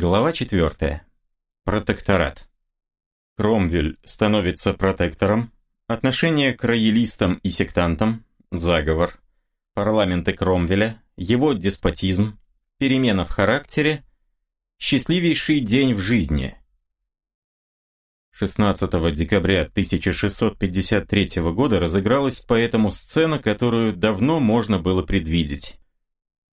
Глава 4. Протекторат. Кромвель становится протектором, отношение к роялистам и сектантам, заговор, парламенты Кромвеля, его деспотизм, перемена в характере, счастливейший день в жизни. 16 декабря 1653 года разыгралась поэтому сцена, которую давно можно было предвидеть.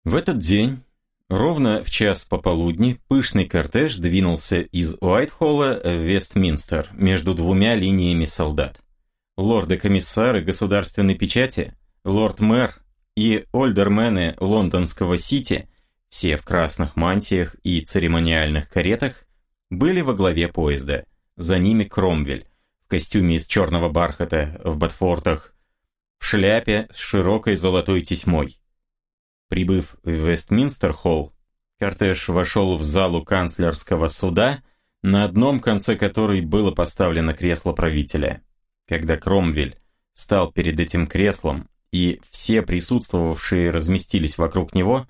В этот день Ровно в час пополудни пышный кортеж двинулся из Уайтхолла в Вестминстер между двумя линиями солдат. Лорды-комиссары государственной печати, лорд-мэр и ольдермены лондонского сити, все в красных мантиях и церемониальных каретах, были во главе поезда. За ними Кромвель в костюме из черного бархата, в ботфортах, в шляпе с широкой золотой тесьмой. Прибыв в Вестминстер-холл, кортеж вошел в залу канцлерского суда, на одном конце которой было поставлено кресло правителя. Когда Кромвель стал перед этим креслом, и все присутствовавшие разместились вокруг него,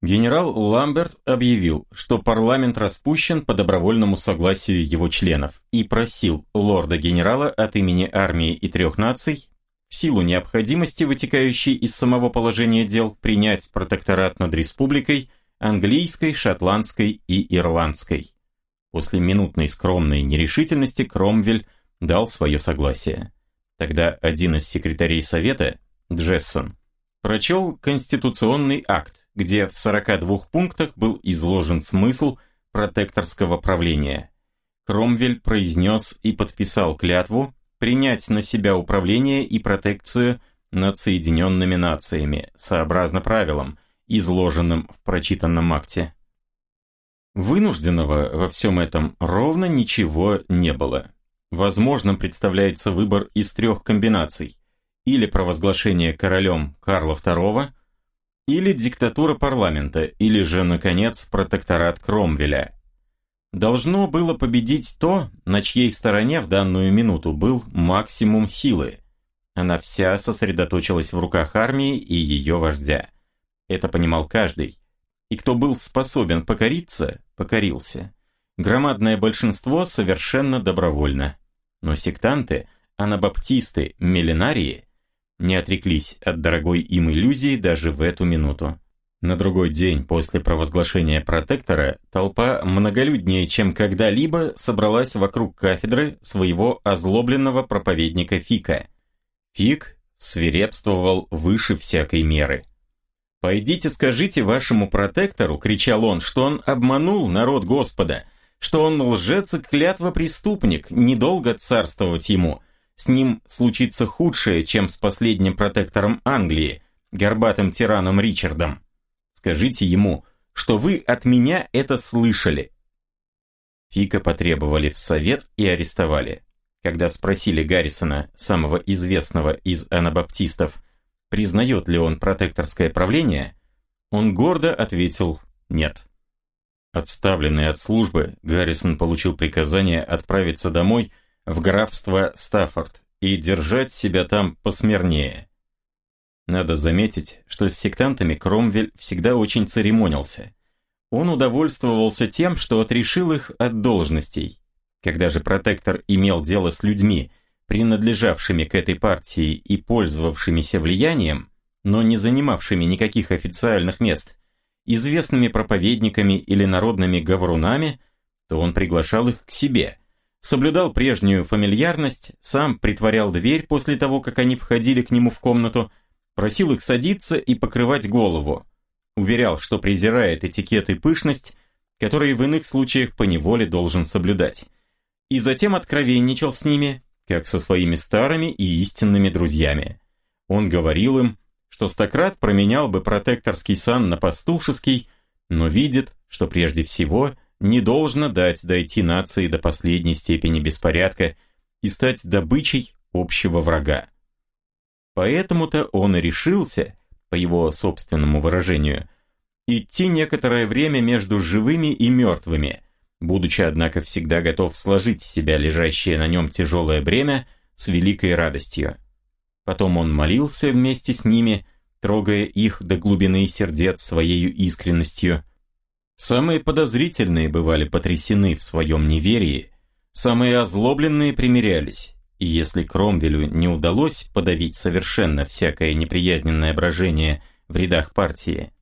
генерал Ламберт объявил, что парламент распущен по добровольному согласию его членов и просил лорда-генерала от имени армии и трех наций в силу необходимости, вытекающей из самого положения дел, принять протекторат над республикой английской, шотландской и ирландской. После минутной скромной нерешительности Кромвель дал свое согласие. Тогда один из секретарей совета, Джессон, прочел конституционный акт, где в 42 пунктах был изложен смысл протекторского правления. Кромвель произнес и подписал клятву, принять на себя управление и протекцию над Соединенными Нациями, сообразно правилам, изложенным в прочитанном акте. Вынужденного во всем этом ровно ничего не было. Возможным представляется выбор из трех комбинаций. Или провозглашение королем Карла II, или диктатура парламента, или же, наконец, протекторат Кромвеля – должно было победить то, на чьей стороне в данную минуту был максимум силы. Она вся сосредоточилась в руках армии и ее вождя. Это понимал каждый. И кто был способен покориться, покорился. Громадное большинство совершенно добровольно. Но сектанты, анабаптисты, милинарии не отреклись от дорогой им иллюзии даже в эту минуту. На другой день после провозглашения протектора толпа многолюднее, чем когда-либо, собралась вокруг кафедры своего озлобленного проповедника Фика. Фик свирепствовал выше всякой меры. «Пойдите скажите вашему протектору», — кричал он, — «что он обманул народ Господа, что он лжец и клятва-преступник, недолго царствовать ему. С ним случится худшее, чем с последним протектором Англии, горбатым тираном Ричардом». Скажите ему, что вы от меня это слышали». Фика потребовали в совет и арестовали. Когда спросили Гаррисона, самого известного из анабаптистов, признает ли он протекторское правление, он гордо ответил «нет». Отставленный от службы, Гаррисон получил приказание отправиться домой в графство Стаффорд и держать себя там посмирнее – надо заметить, что с сектантами Кромвель всегда очень церемонился. Он удовольствовался тем, что отрешил их от должностей. Когда же протектор имел дело с людьми, принадлежавшими к этой партии и пользовавшимися влиянием, но не занимавшими никаких официальных мест, известными проповедниками или народными говорунами, то он приглашал их к себе – соблюдал прежнюю фамильярность, сам притворял дверь после того, как они входили к нему в комнату, просил их садиться и покрывать голову. Уверял, что презирает этикет и пышность, которые в иных случаях поневоле должен соблюдать. И затем откровенничал с ними, как со своими старыми и истинными друзьями. Он говорил им, что Стократ променял бы протекторский сан на пастушеский, но видит, что прежде всего не должно дать дойти нации до последней степени беспорядка и стать добычей общего врага. Поэтому-то он и решился, по его собственному выражению, идти некоторое время между живыми и мертвыми, будучи, однако, всегда готов сложить с себя лежащее на нем тяжелое бремя с великой радостью. Потом он молился вместе с ними, трогая их до глубины сердец своей искренностью. Самые подозрительные бывали потрясены в своем неверии, самые озлобленные примирялись, и если Кромвелю не удалось подавить совершенно всякое неприязненное брожение в рядах партии,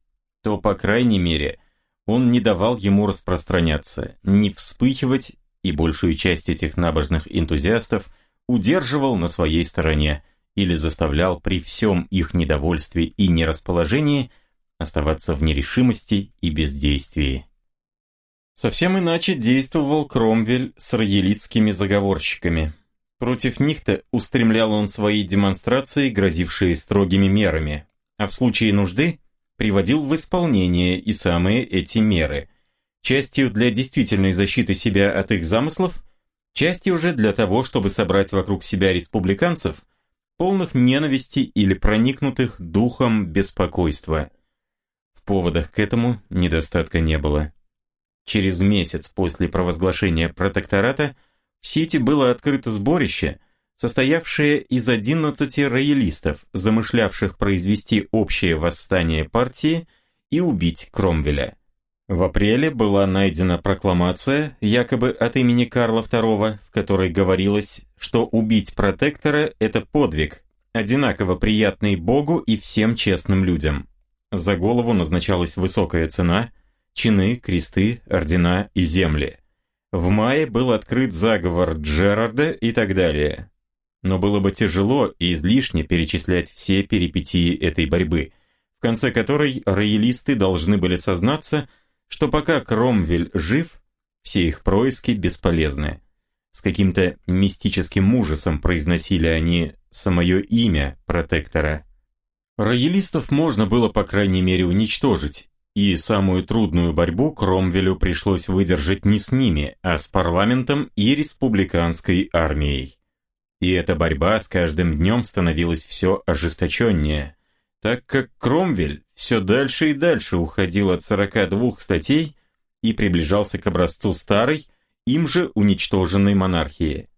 то, по крайней мере, он не давал ему распространяться, не вспыхивать, и большую часть этих набожных энтузиастов удерживал на своей стороне или заставлял при всем их недовольстве и нерасположении оставаться в нерешимости и бездействии. Совсем иначе действовал Кромвель с роялистскими заговорщиками. Против них-то устремлял он свои демонстрации, грозившие строгими мерами, а в случае нужды приводил в исполнение и самые эти меры, частью для действительной защиты себя от их замыслов, частью уже для того, чтобы собрать вокруг себя республиканцев, полных ненависти или проникнутых духом беспокойства. В поводах к этому недостатка не было. Через месяц после провозглашения протектората – в Сити было открыто сборище, состоявшее из 11 роялистов, замышлявших произвести общее восстание партии и убить Кромвеля. В апреле была найдена прокламация, якобы от имени Карла II, в которой говорилось, что убить протектора – это подвиг, одинаково приятный Богу и всем честным людям. За голову назначалась высокая цена, чины, кресты, ордена и земли. В мае был открыт заговор Джерарда и так далее. Но было бы тяжело и излишне перечислять все перипетии этой борьбы, в конце которой роялисты должны были сознаться, что пока Кромвель жив, все их происки бесполезны. С каким-то мистическим ужасом произносили они самое имя протектора. Роялистов можно было, по крайней мере, уничтожить, и самую трудную борьбу Кромвелю пришлось выдержать не с ними, а с парламентом и республиканской армией. И эта борьба с каждым днем становилась все ожесточеннее, так как Кромвель все дальше и дальше уходил от 42 статей и приближался к образцу старой, им же уничтоженной монархии.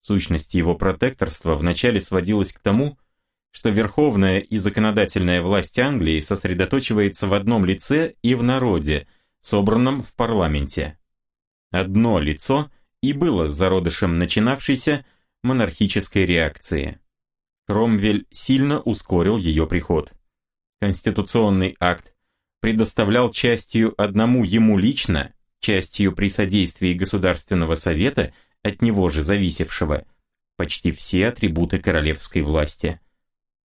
Сущность его протекторства вначале сводилась к тому, что верховная и законодательная власть Англии сосредотачивается в одном лице и в народе, собранном в парламенте. Одно лицо и было зародышем начинавшейся монархической реакции. Кромвель сильно ускорил ее приход. Конституционный акт предоставлял частью одному ему лично, частью при содействии Государственного совета, от него же зависевшего, почти все атрибуты королевской власти –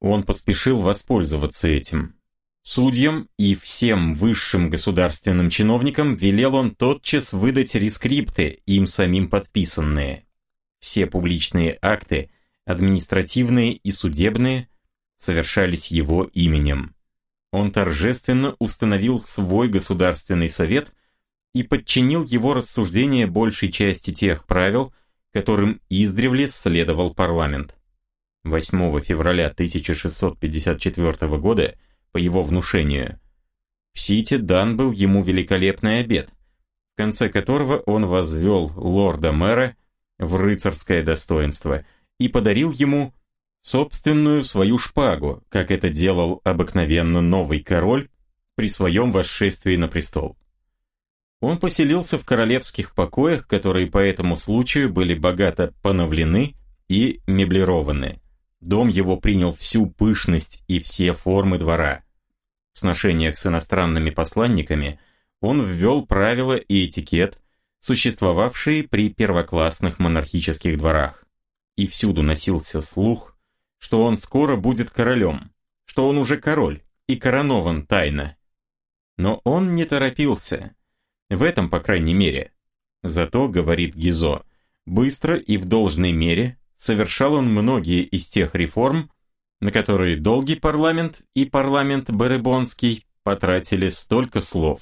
он поспешил воспользоваться этим. Судьям и всем высшим государственным чиновникам велел он тотчас выдать рескрипты, им самим подписанные. Все публичные акты, административные и судебные, совершались его именем. Он торжественно установил свой государственный совет и подчинил его рассуждение большей части тех правил, которым издревле следовал парламент. 8 февраля 1654 года, по его внушению, в Сити дан был ему великолепный обед, в конце которого он возвел лорда-мэра в рыцарское достоинство и подарил ему собственную свою шпагу, как это делал обыкновенно новый король при своем восшествии на престол. Он поселился в королевских покоях, которые по этому случаю были богато поновлены и меблированы. Дом его принял всю пышность и все формы двора. В сношениях с иностранными посланниками он ввел правила и этикет, существовавшие при первоклассных монархических дворах. И всюду носился слух, что он скоро будет королем, что он уже король и коронован тайно. Но он не торопился. В этом, по крайней мере. Зато, говорит Гизо, быстро и в должной мере совершал он многие из тех реформ, на которые долгий парламент и парламент Барыбонский потратили столько слов.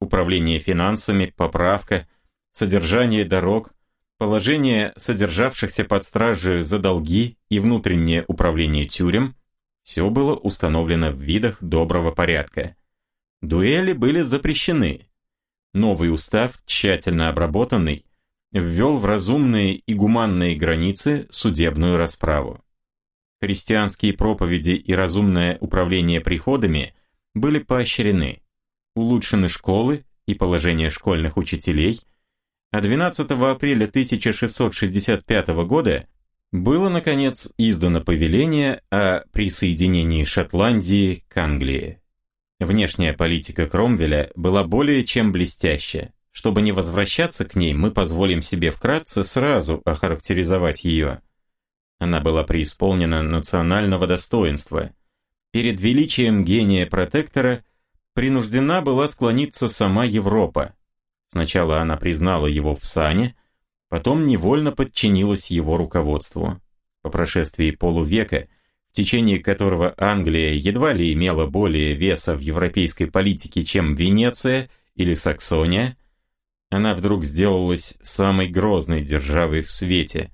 Управление финансами, поправка, содержание дорог, положение содержавшихся под стражей за долги и внутреннее управление тюрем – все было установлено в видах доброго порядка. Дуэли были запрещены. Новый устав, тщательно обработанный, ввел в разумные и гуманные границы судебную расправу. Христианские проповеди и разумное управление приходами были поощрены, улучшены школы и положение школьных учителей, а 12 апреля 1665 года было, наконец, издано повеление о присоединении Шотландии к Англии. Внешняя политика Кромвеля была более чем блестящая. Чтобы не возвращаться к ней, мы позволим себе вкратце сразу охарактеризовать ее. Она была преисполнена национального достоинства. Перед величием гения-протектора принуждена была склониться сама Европа. Сначала она признала его в сане, потом невольно подчинилась его руководству. По прошествии полувека – в течение которого Англия едва ли имела более веса в европейской политике, чем Венеция или Саксония, она вдруг сделалась самой грозной державой в свете,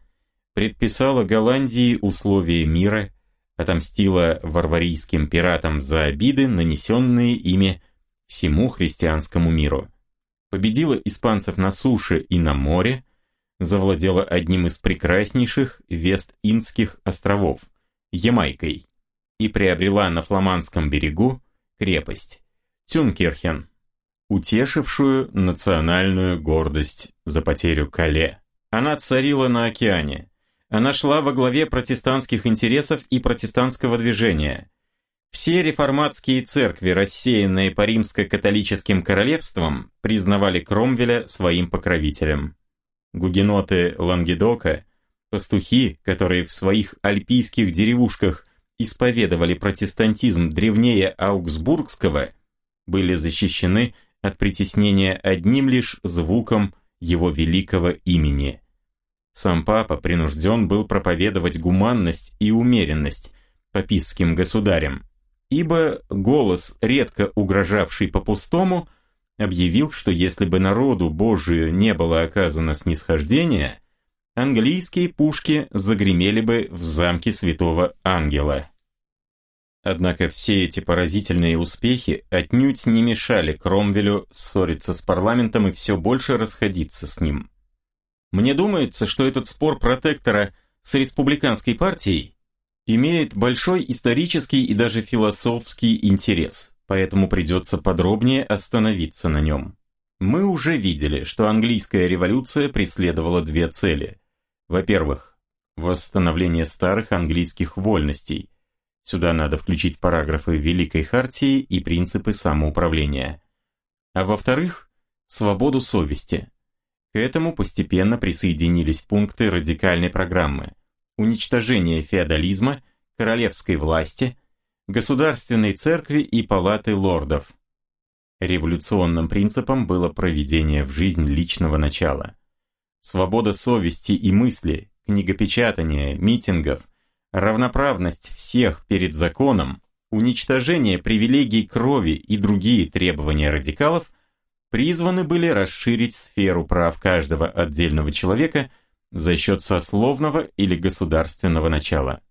предписала Голландии условия мира, отомстила варварийским пиратам за обиды, нанесенные ими всему христианскому миру. Победила испанцев на суше и на море, завладела одним из прекраснейших Вест-Индских островов – Ямайкой, и приобрела на фламандском берегу крепость Тюнкерхен. – утешившую национальную гордость за потерю Кале. Она царила на океане. Она шла во главе протестантских интересов и протестантского движения. Все реформатские церкви, рассеянные по римско-католическим королевствам, признавали Кромвеля своим покровителем. Гугеноты Лангедока, пастухи, которые в своих альпийских деревушках исповедовали протестантизм древнее аугсбургского, были защищены от притеснения одним лишь звуком его великого имени. Сам папа принужден был проповедовать гуманность и умеренность папистским государям, ибо голос, редко угрожавший по-пустому, объявил, что если бы народу Божию не было оказано снисхождение, английские пушки загремели бы в замке святого ангела. Однако все эти поразительные успехи отнюдь не мешали Кромвелю ссориться с парламентом и все больше расходиться с ним. Мне думается, что этот спор протектора с республиканской партией имеет большой исторический и даже философский интерес, поэтому придется подробнее остановиться на нем. Мы уже видели, что английская революция преследовала две цели. Во-первых, восстановление старых английских вольностей – Сюда надо включить параграфы Великой Хартии и принципы самоуправления. А во-вторых, свободу совести. К этому постепенно присоединились пункты радикальной программы. Уничтожение феодализма, королевской власти, государственной церкви и палаты лордов. Революционным принципом было проведение в жизнь личного начала. Свобода совести и мысли, книгопечатания, митингов – равноправность всех перед законом, уничтожение привилегий крови и другие требования радикалов призваны были расширить сферу прав каждого отдельного человека за счет сословного или государственного начала.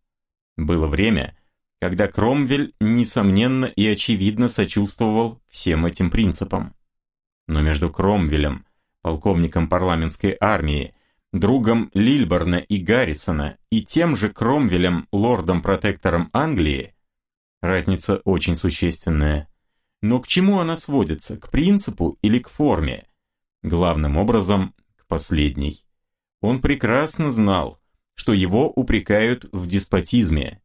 Было время, когда Кромвель, несомненно и очевидно, сочувствовал всем этим принципам. Но между Кромвелем, полковником парламентской армии, другом Лильборна и Гаррисона и тем же Кромвелем, лордом-протектором Англии, разница очень существенная. Но к чему она сводится, к принципу или к форме? Главным образом, к последней. Он прекрасно знал, что его упрекают в деспотизме.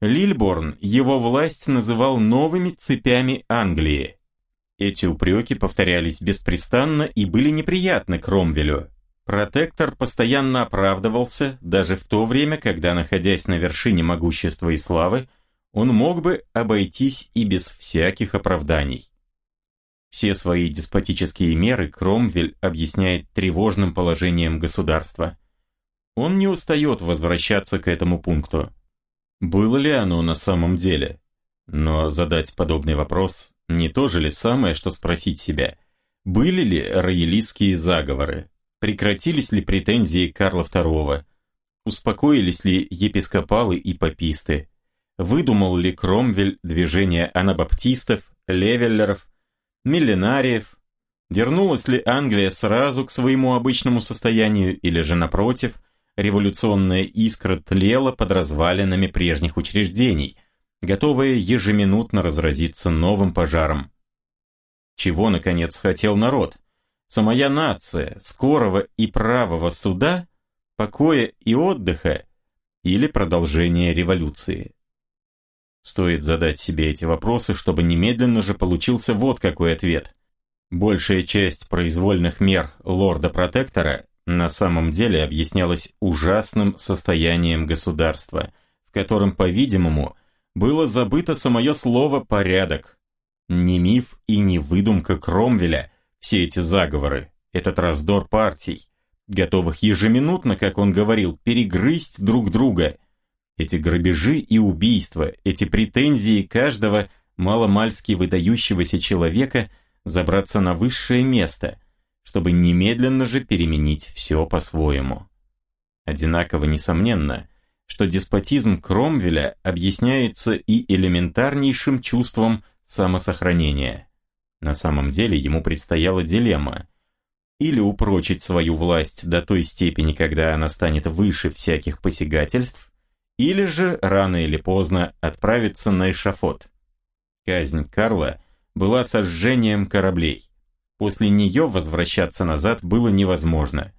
Лильборн его власть называл новыми цепями Англии. Эти упреки повторялись беспрестанно и были неприятны Кромвелю. Протектор постоянно оправдывался, даже в то время, когда, находясь на вершине могущества и славы, он мог бы обойтись и без всяких оправданий. Все свои деспотические меры Кромвель объясняет тревожным положением государства. Он не устает возвращаться к этому пункту. Было ли оно на самом деле? Но задать подобный вопрос не то же ли самое, что спросить себя, были ли роялистские заговоры? прекратились ли претензии Карла II, успокоились ли епископалы и паписты, выдумал ли Кромвель движение анабаптистов, левеллеров, миллинариев, вернулась ли Англия сразу к своему обычному состоянию или же напротив, революционная искра тлела под развалинами прежних учреждений, готовая ежеминутно разразиться новым пожаром. Чего, наконец, хотел народ – самая нация скорого и правого суда, покоя и отдыха или продолжения революции? Стоит задать себе эти вопросы, чтобы немедленно же получился вот какой ответ. Большая часть произвольных мер лорда-протектора на самом деле объяснялась ужасным состоянием государства, в котором, по-видимому, было забыто самое слово «порядок». Не миф и не выдумка Кромвеля – все эти заговоры, этот раздор партий, готовых ежеминутно, как он говорил, перегрызть друг друга. Эти грабежи и убийства, эти претензии каждого маломальски выдающегося человека забраться на высшее место, чтобы немедленно же переменить все по-своему. Одинаково несомненно, что деспотизм Кромвеля объясняется и элементарнейшим чувством самосохранения – на самом деле ему предстояла дилемма. Или упрочить свою власть до той степени, когда она станет выше всяких посягательств, или же, рано или поздно, отправиться на эшафот. Казнь Карла была сожжением кораблей. После нее возвращаться назад было невозможно.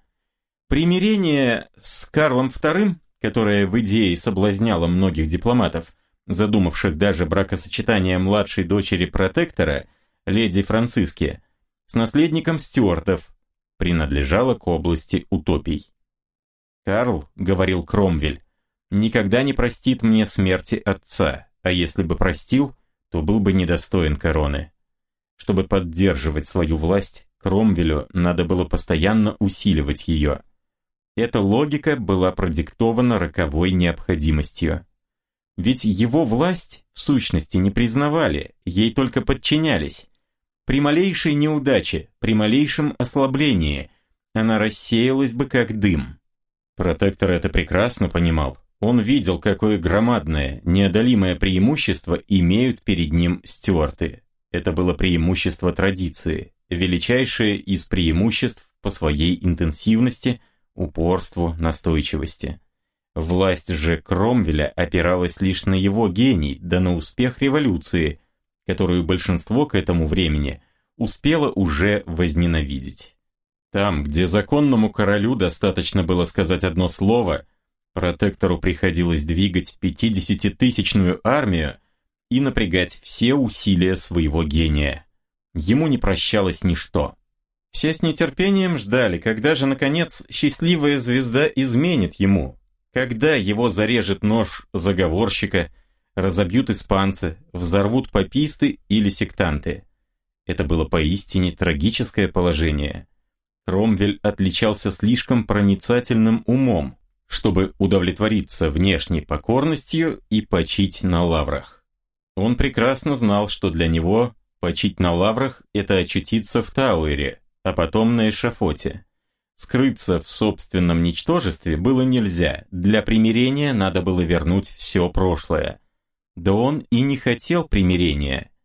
Примирение с Карлом II, которое в идее соблазняло многих дипломатов, задумавших даже бракосочетание младшей дочери протектора – леди Франциске, с наследником Стюартов, принадлежала к области утопий. «Карл», — говорил Кромвель, — «никогда не простит мне смерти отца, а если бы простил, то был бы недостоин короны». Чтобы поддерживать свою власть, Кромвелю надо было постоянно усиливать ее. Эта логика была продиктована роковой необходимостью. Ведь его власть в сущности не признавали, ей только подчинялись, при малейшей неудаче, при малейшем ослаблении она рассеялась бы как дым. Протектор это прекрасно понимал. Он видел, какое громадное, неодолимое преимущество имеют перед ним стюарты. Это было преимущество традиции, величайшее из преимуществ по своей интенсивности, упорству, настойчивости. Власть же Кромвеля опиралась лишь на его гений, да на успех революции, которую большинство к этому времени успела уже возненавидеть. Там, где законному королю достаточно было сказать одно слово, протектору приходилось двигать пятидесятитысячную армию и напрягать все усилия своего гения. Ему не прощалось ничто. Все с нетерпением ждали, когда же, наконец, счастливая звезда изменит ему, когда его зарежет нож заговорщика, разобьют испанцы, взорвут пописты или сектанты. Это было поистине трагическое положение. Кромвель отличался слишком проницательным умом, чтобы удовлетвориться внешней покорностью и почить на лаврах. Он прекрасно знал, что для него почить на лаврах – это очутиться в Тауэре, а потом на эшафоте. Скрыться в собственном ничтожестве было нельзя, для примирения надо было вернуть все прошлое. Да он и не хотел примирения –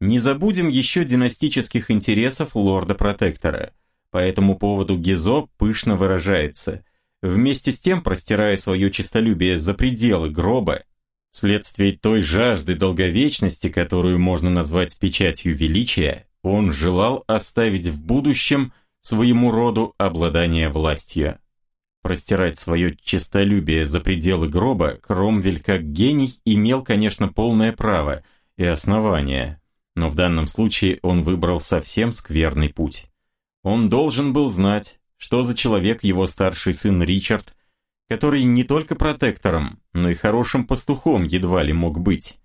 не забудем еще династических интересов лорда-протектора. По этому поводу Гизо пышно выражается, вместе с тем простирая свое честолюбие за пределы гроба, вследствие той жажды долговечности, которую можно назвать печатью величия, он желал оставить в будущем своему роду обладание властью. Простирать свое честолюбие за пределы гроба Кромвель как гений имел, конечно, полное право и основание, но в данном случае он выбрал совсем скверный путь. Он должен был знать, что за человек его старший сын Ричард, который не только протектором, но и хорошим пастухом едва ли мог быть.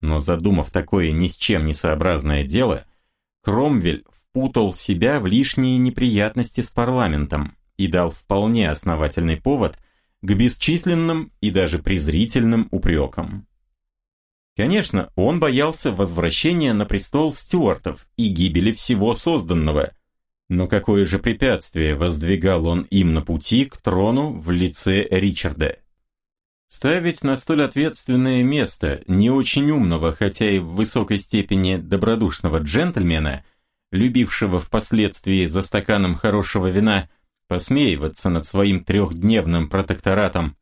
Но задумав такое ни с чем не сообразное дело, Кромвель впутал себя в лишние неприятности с парламентом и дал вполне основательный повод к бесчисленным и даже презрительным упрекам. Конечно, он боялся возвращения на престол стюартов и гибели всего созданного. Но какое же препятствие воздвигал он им на пути к трону в лице Ричарда? Ставить на столь ответственное место не очень умного, хотя и в высокой степени добродушного джентльмена, любившего впоследствии за стаканом хорошего вина посмеиваться над своим трехдневным протекторатом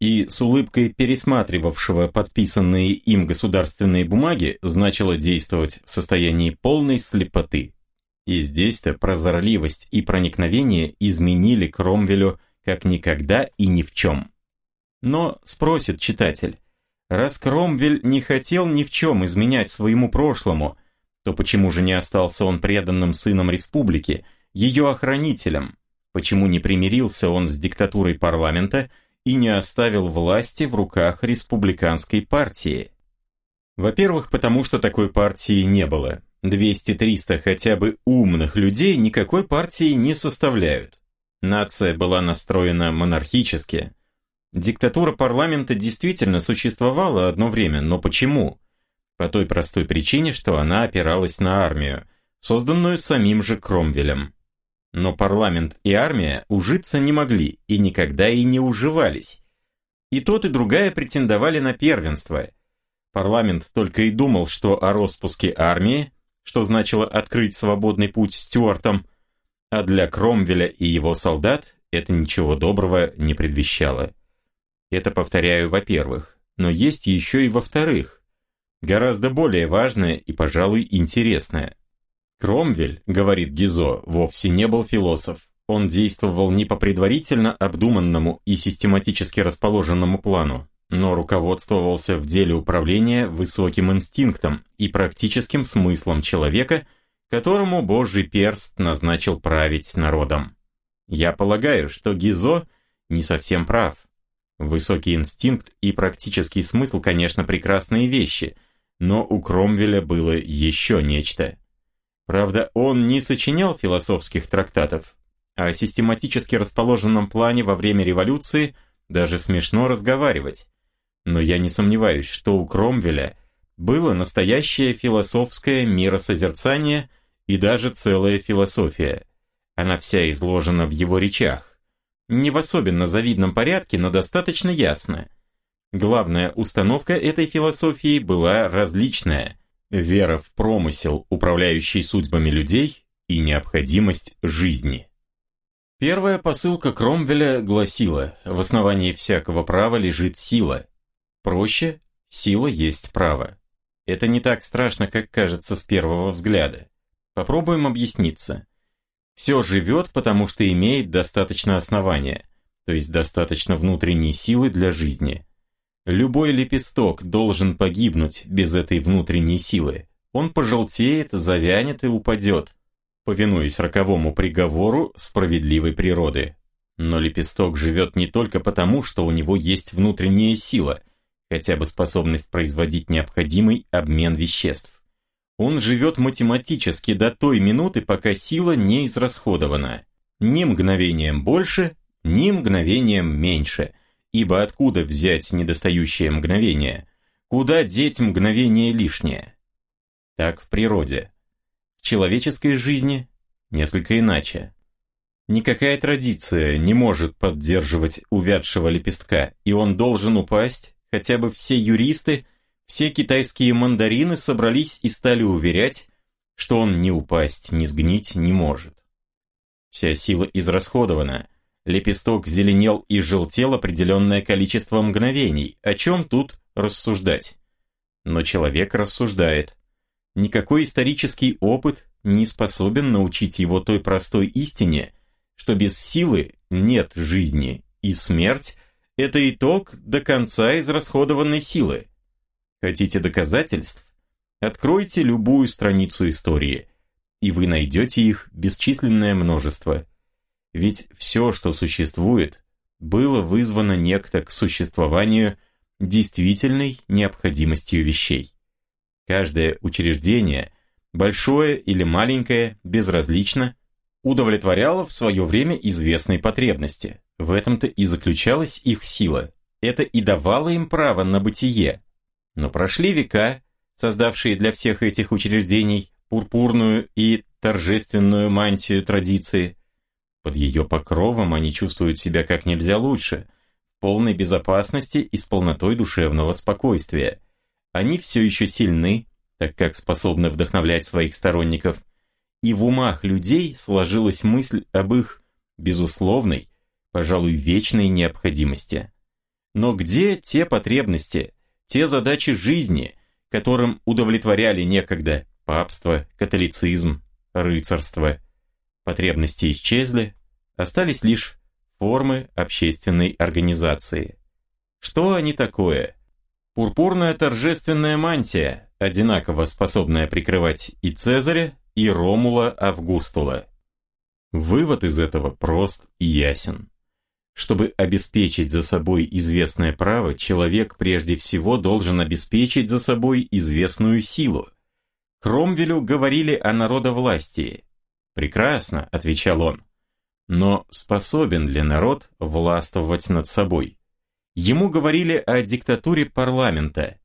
и с улыбкой пересматривавшего подписанные им государственные бумаги значило действовать в состоянии полной слепоты. И здесь-то прозорливость и проникновение изменили Кромвелю как никогда и ни в чем. Но, спросит читатель, раз Кромвель не хотел ни в чем изменять своему прошлому, то почему же не остался он преданным сыном республики, ее охранителем? Почему не примирился он с диктатурой парламента – и не оставил власти в руках республиканской партии. Во-первых, потому что такой партии не было. 200-300 хотя бы умных людей никакой партии не составляют. Нация была настроена монархически. Диктатура парламента действительно существовала одно время, но почему? По той простой причине, что она опиралась на армию, созданную самим же Кромвелем. Но парламент и армия ужиться не могли и никогда и не уживались. И тот, и другая претендовали на первенство. Парламент только и думал, что о распуске армии, что значило открыть свободный путь Стюартам, а для Кромвеля и его солдат это ничего доброго не предвещало. Это повторяю, во-первых, но есть еще и во-вторых. Гораздо более важное и, пожалуй, интересное. Кромвель, говорит Гизо, вовсе не был философ. Он действовал не по предварительно обдуманному и систематически расположенному плану, но руководствовался в деле управления высоким инстинктом и практическим смыслом человека, которому Божий перст назначил править народом. Я полагаю, что Гизо не совсем прав. Высокий инстинкт и практический смысл, конечно, прекрасные вещи, но у Кромвеля было еще нечто – Правда, он не сочинял философских трактатов. а О систематически расположенном плане во время революции даже смешно разговаривать. Но я не сомневаюсь, что у Кромвеля было настоящее философское миросозерцание и даже целая философия. Она вся изложена в его речах. Не в особенно завидном порядке, но достаточно ясно. Главная установка этой философии была различная – вера в промысел, управляющий судьбами людей, и необходимость жизни. Первая посылка Кромвеля гласила, в основании всякого права лежит сила. Проще, сила есть право. Это не так страшно, как кажется с первого взгляда. Попробуем объясниться. Все живет, потому что имеет достаточно основания, то есть достаточно внутренней силы для жизни. Любой лепесток должен погибнуть без этой внутренней силы. Он пожелтеет, завянет и упадет, повинуясь роковому приговору справедливой природы. Но лепесток живет не только потому, что у него есть внутренняя сила, хотя бы способность производить необходимый обмен веществ. Он живет математически до той минуты, пока сила не израсходована. Ни мгновением больше, ни мгновением меньше – ибо откуда взять недостающее мгновение? Куда деть мгновение лишнее? Так в природе. В человеческой жизни несколько иначе. Никакая традиция не может поддерживать увядшего лепестка, и он должен упасть, хотя бы все юристы, все китайские мандарины собрались и стали уверять, что он не упасть, не сгнить не может. Вся сила израсходована – Лепесток зеленел и желтел определенное количество мгновений. О чем тут рассуждать? Но человек рассуждает. Никакой исторический опыт не способен научить его той простой истине, что без силы нет жизни, и смерть – это итог до конца израсходованной силы. Хотите доказательств? Откройте любую страницу истории, и вы найдете их бесчисленное множество – ведь все, что существует, было вызвано некто к существованию действительной необходимостью вещей. Каждое учреждение, большое или маленькое, безразлично, удовлетворяло в свое время известные потребности. В этом-то и заключалась их сила. Это и давало им право на бытие. Но прошли века, создавшие для всех этих учреждений пурпурную и торжественную мантию традиции, под ее покровом они чувствуют себя как нельзя лучше, в полной безопасности и с полнотой душевного спокойствия. Они все еще сильны, так как способны вдохновлять своих сторонников. И в умах людей сложилась мысль об их, безусловной, пожалуй, вечной необходимости. Но где те потребности, те задачи жизни, которым удовлетворяли некогда папство, католицизм, рыцарство? Потребности исчезли, Остались лишь формы общественной организации. Что они такое? Пурпурная торжественная мантия, одинаково способная прикрывать и Цезаря, и Ромула Августула. Вывод из этого прост и ясен. Чтобы обеспечить за собой известное право, человек прежде всего должен обеспечить за собой известную силу. Кромвелю говорили о народовластии. «Прекрасно», — отвечал он, но способен ли народ властвовать над собой? Ему говорили о диктатуре парламента.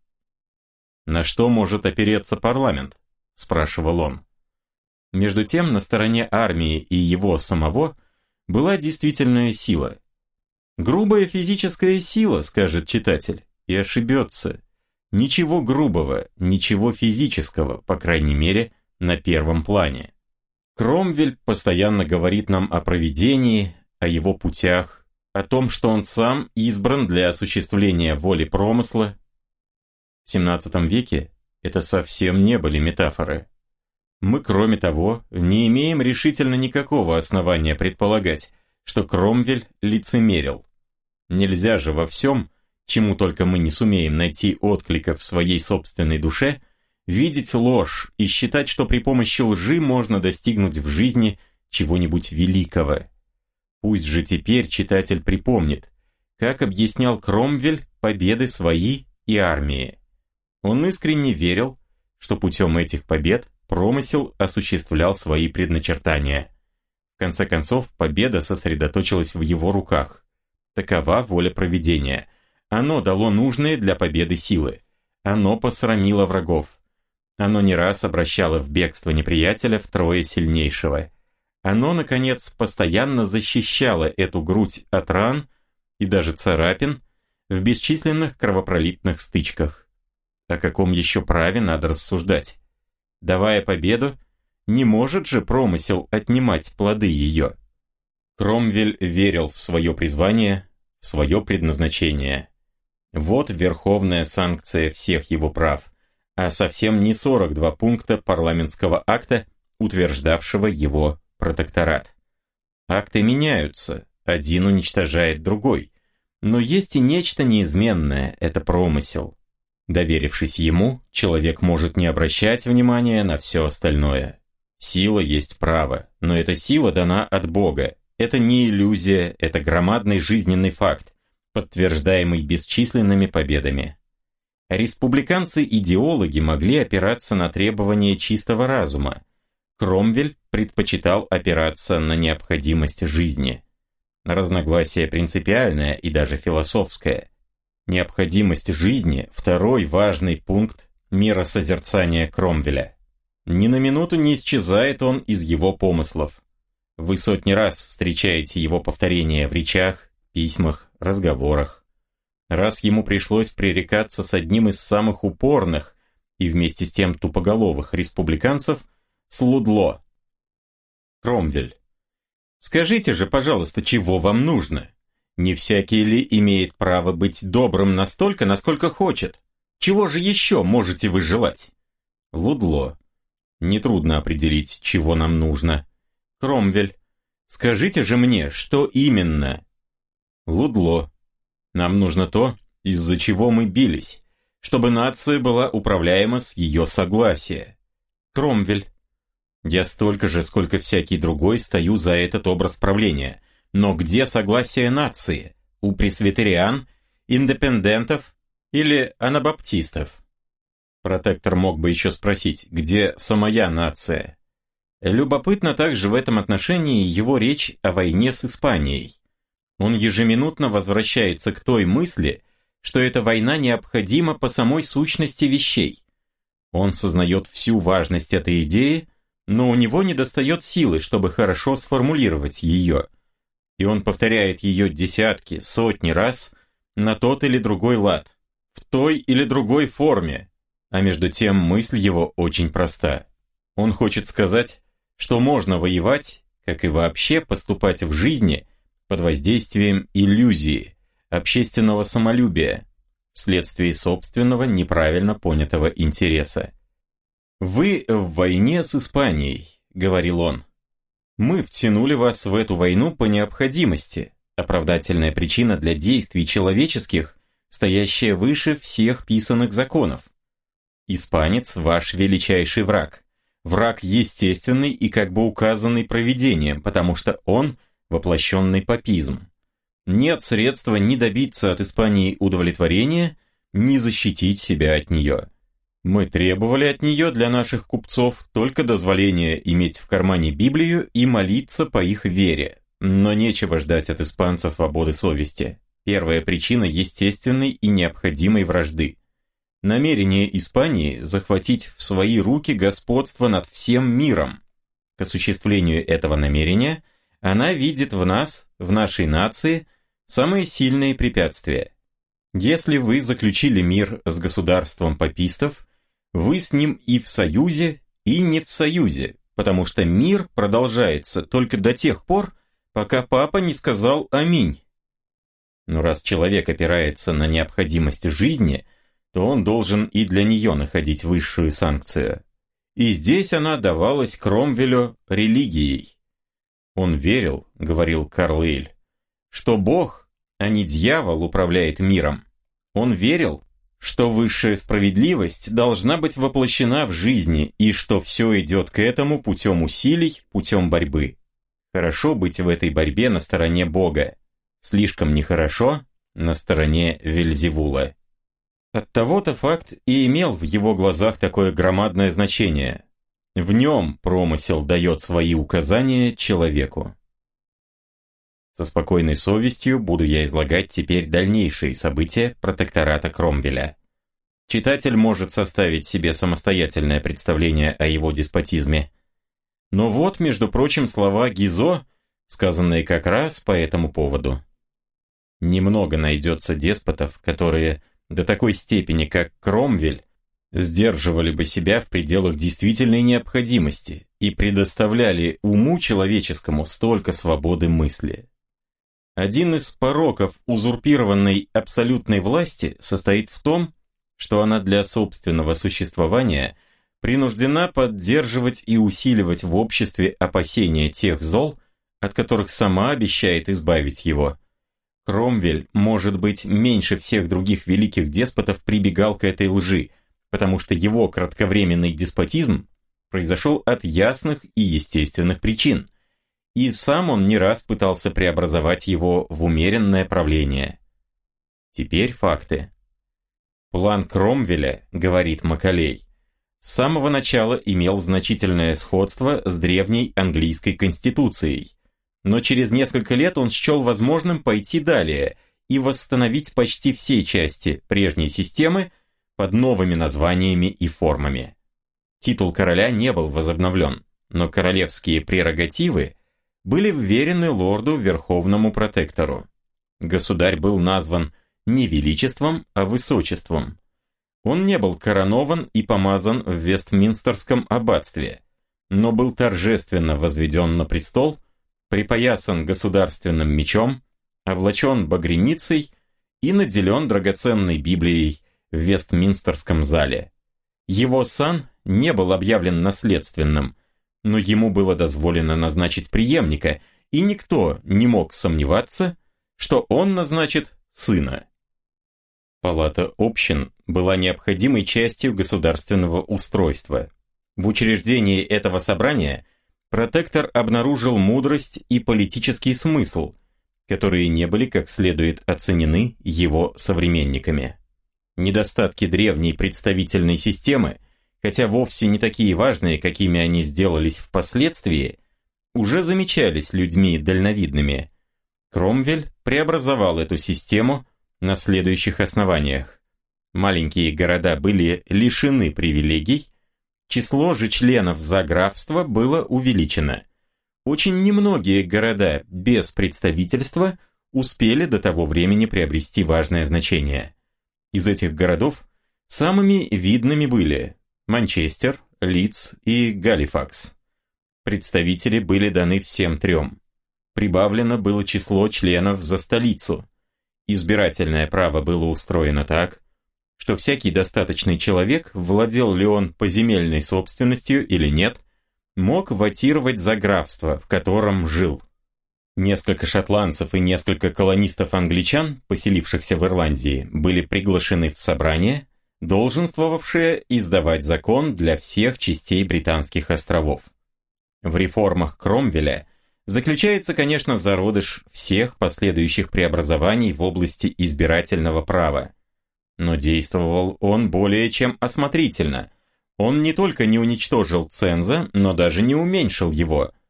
«На что может опереться парламент?» – спрашивал он. Между тем, на стороне армии и его самого была действительная сила. Грубая физическая сила, скажет читатель, и ошибется. Ничего грубого, ничего физического, по крайней мере, на первом плане. Кромвель постоянно говорит нам о проведении, о его путях, о том, что он сам избран для осуществления воли промысла. В XVII веке это совсем не были метафоры. Мы, кроме того, не имеем решительно никакого основания предполагать, что Кромвель лицемерил. Нельзя же во всем, чему только мы не сумеем найти отклика в своей собственной душе – видеть ложь и считать, что при помощи лжи можно достигнуть в жизни чего-нибудь великого. Пусть же теперь читатель припомнит, как объяснял Кромвель победы свои и армии. Он искренне верил, что путем этих побед промысел осуществлял свои предначертания. В конце концов, победа сосредоточилась в его руках. Такова воля проведения. Оно дало нужные для победы силы. Оно посрамило врагов оно не раз обращало в бегство неприятеля втрое сильнейшего. Оно, наконец, постоянно защищало эту грудь от ран и даже царапин в бесчисленных кровопролитных стычках. О каком еще праве надо рассуждать? Давая победу, не может же промысел отнимать плоды ее. Кромвель верил в свое призвание, в свое предназначение. Вот верховная санкция всех его прав а совсем не 42 пункта парламентского акта, утверждавшего его протекторат. Акты меняются, один уничтожает другой. Но есть и нечто неизменное – это промысел. Доверившись ему, человек может не обращать внимания на все остальное. Сила есть право, но эта сила дана от Бога. Это не иллюзия, это громадный жизненный факт, подтверждаемый бесчисленными победами. Республиканцы-идеологи могли опираться на требования чистого разума. Кромвель предпочитал опираться на необходимость жизни. Разногласие принципиальное и даже философское. Необходимость жизни – второй важный пункт миросозерцания Кромвеля. Ни на минуту не исчезает он из его помыслов. Вы сотни раз встречаете его повторения в речах, письмах, разговорах раз ему пришлось пререкаться с одним из самых упорных и вместе с тем тупоголовых республиканцев с Лудло. Кромвель. «Скажите же, пожалуйста, чего вам нужно? Не всякий ли имеет право быть добрым настолько, насколько хочет? Чего же еще можете вы желать?» Лудло. Нетрудно определить, чего нам нужно. Кромвель. Скажите же мне, что именно? Лудло. Нам нужно то, из-за чего мы бились, чтобы нация была управляема с ее согласия. Кромвель. Я столько же, сколько всякий другой, стою за этот образ правления. Но где согласие нации? У пресвитериан, индепендентов или анабаптистов? Протектор мог бы еще спросить, где самая нация? Любопытно также в этом отношении его речь о войне с Испанией. Он ежеминутно возвращается к той мысли, что эта война необходима по самой сущности вещей. Он сознает всю важность этой идеи, но у него недостает силы, чтобы хорошо сформулировать ее. И он повторяет ее десятки, сотни раз на тот или другой лад, в той или другой форме. А между тем мысль его очень проста. Он хочет сказать, что можно воевать, как и вообще поступать в жизни, под воздействием иллюзии, общественного самолюбия, вследствие собственного неправильно понятого интереса. «Вы в войне с Испанией», — говорил он. «Мы втянули вас в эту войну по необходимости, оправдательная причина для действий человеческих, стоящая выше всех писанных законов. Испанец – ваш величайший враг. Враг естественный и как бы указанный провидением, потому что он – воплощенный папизм. Нет средства ни добиться от Испании удовлетворения, ни защитить себя от нее. Мы требовали от нее для наших купцов только дозволения иметь в кармане Библию и молиться по их вере. Но нечего ждать от испанца свободы совести. Первая причина естественной и необходимой вражды. Намерение Испании захватить в свои руки господство над всем миром. К осуществлению этого намерения она видит в нас, в нашей нации, самые сильные препятствия. Если вы заключили мир с государством папистов, вы с ним и в союзе, и не в союзе, потому что мир продолжается только до тех пор, пока папа не сказал «Аминь». Но раз человек опирается на необходимость жизни, то он должен и для нее находить высшую санкцию. И здесь она давалась Кромвелю религией. Он верил, говорил Карлейль, что Бог, а не дьявол, управляет миром. Он верил, что высшая справедливость должна быть воплощена в жизни и что все идет к этому путем усилий, путем борьбы. Хорошо быть в этой борьбе на стороне Бога. Слишком нехорошо на стороне Вельзевула. Оттого-то факт и имел в его глазах такое громадное значение – в нем промысел дает свои указания человеку. Со спокойной совестью буду я излагать теперь дальнейшие события протектората Кромвеля. Читатель может составить себе самостоятельное представление о его деспотизме. Но вот, между прочим, слова Гизо, сказанные как раз по этому поводу. Немного найдется деспотов, которые до такой степени, как Кромвель, сдерживали бы себя в пределах действительной необходимости и предоставляли уму человеческому столько свободы мысли. Один из пороков узурпированной абсолютной власти состоит в том, что она для собственного существования принуждена поддерживать и усиливать в обществе опасения тех зол, от которых сама обещает избавить его. Кромвель, может быть, меньше всех других великих деспотов прибегал к этой лжи – потому что его кратковременный деспотизм произошел от ясных и естественных причин, и сам он не раз пытался преобразовать его в умеренное правление. Теперь факты. План Кромвеля, говорит Макалей, с самого начала имел значительное сходство с древней английской конституцией, но через несколько лет он счел возможным пойти далее и восстановить почти все части прежней системы, под новыми названиями и формами. Титул короля не был возобновлен, но королевские прерогативы были вверены лорду Верховному Протектору. Государь был назван не величеством, а высочеством. Он не был коронован и помазан в Вестминстерском аббатстве, но был торжественно возведен на престол, припоясан государственным мечом, облачен багреницей и наделен драгоценной Библией – в Вестминстерском зале. Его сан не был объявлен наследственным, но ему было дозволено назначить преемника, и никто не мог сомневаться, что он назначит сына. Палата общин была необходимой частью государственного устройства. В учреждении этого собрания протектор обнаружил мудрость и политический смысл, которые не были как следует оценены его современниками недостатки древней представительной системы, хотя вовсе не такие важные, какими они сделались впоследствии, уже замечались людьми дальновидными. Кромвель преобразовал эту систему на следующих основаниях. Маленькие города были лишены привилегий, число же членов заграфства было увеличено. Очень немногие города без представительства успели до того времени приобрести важное значение – из этих городов самыми видными были Манчестер, Лидс и Галифакс. Представители были даны всем трем. Прибавлено было число членов за столицу. Избирательное право было устроено так, что всякий достаточный человек, владел ли он поземельной собственностью или нет, мог вотировать за графство, в котором жил. Несколько шотландцев и несколько колонистов-англичан, поселившихся в Ирландии, были приглашены в собрание, долженствовавшее издавать закон для всех частей Британских островов. В реформах Кромвеля заключается, конечно, зародыш всех последующих преобразований в области избирательного права. Но действовал он более чем осмотрительно. Он не только не уничтожил ценза, но даже не уменьшил его –